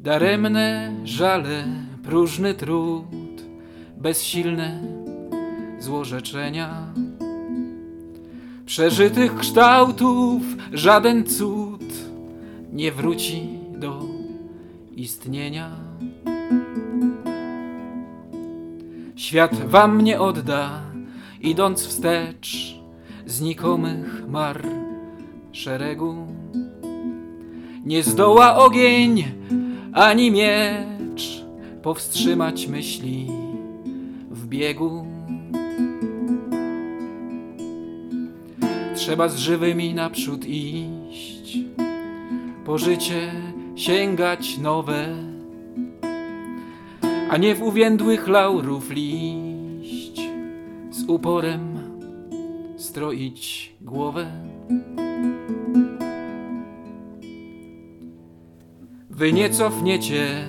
Daremne żale, próżny trud, bezsilne złorzeczenia. Przeżytych kształtów żaden cud nie wróci do istnienia. Świat wam nie odda, idąc wstecz znikomych mar szeregu. Nie zdoła ogień ani miecz powstrzymać myśli w biegu. Trzeba z żywymi naprzód iść, po życie sięgać nowe, a nie w uwiędłych laurów liść, z uporem stroić głowę. Wy nie cofniecie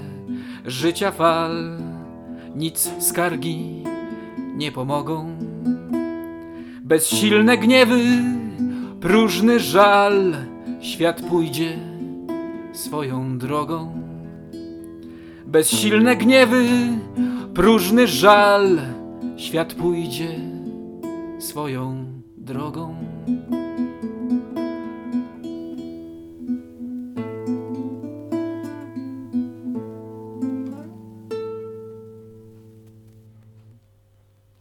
życia fal, nic skargi nie pomogą. Bezsilne gniewy, próżny żal, świat pójdzie swoją drogą. Bezsilne gniewy, próżny żal, świat pójdzie swoją drogą.